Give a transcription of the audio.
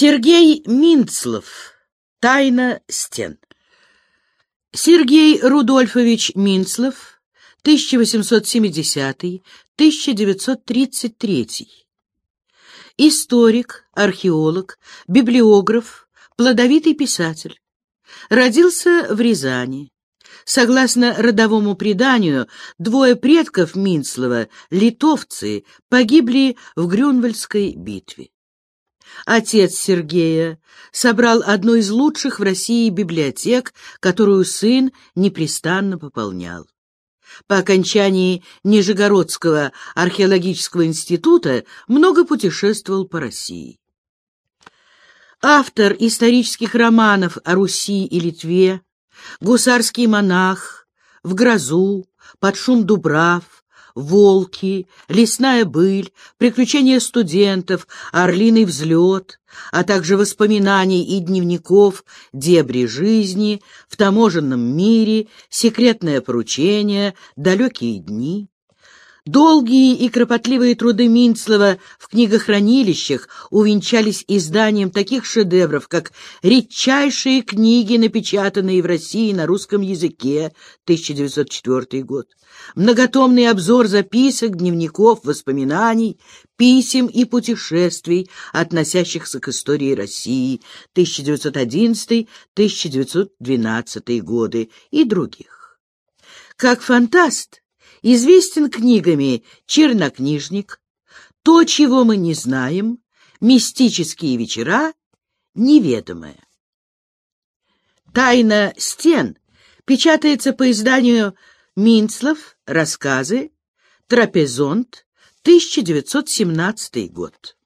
Сергей Минцлов. Тайна стен. Сергей Рудольфович Минцлов, 1870-1933. Историк, археолог, библиограф, плодовитый писатель. Родился в Рязани. Согласно родовому преданию, двое предков Минцлова, литовцы, погибли в Грюнвальдской битве. Отец Сергея собрал одну из лучших в России библиотек, которую сын непрестанно пополнял. По окончании Нижегородского археологического института много путешествовал по России. Автор исторических романов о Руси и Литве, гусарский монах, в грозу, под шум дубрав, волки, лесная быль, приключения студентов, орлиный взлет, а также воспоминаний и дневников, дебри жизни, в таможенном мире, секретное поручение, далекие дни. Долгие и кропотливые труды Минцлова в книгохранилищах увенчались изданием таких шедевров, как «Редчайшие книги, напечатанные в России на русском языке» 1904 год, многотомный обзор записок, дневников, воспоминаний, писем и путешествий, относящихся к истории России 1911-1912 годы и других. Как фантаст, известен книгами «Чернокнижник», «То, чего мы не знаем», «Мистические вечера», «Неведомое». «Тайна стен» печатается по изданию «Минцлов. Рассказы. Трапезонт. 1917 год».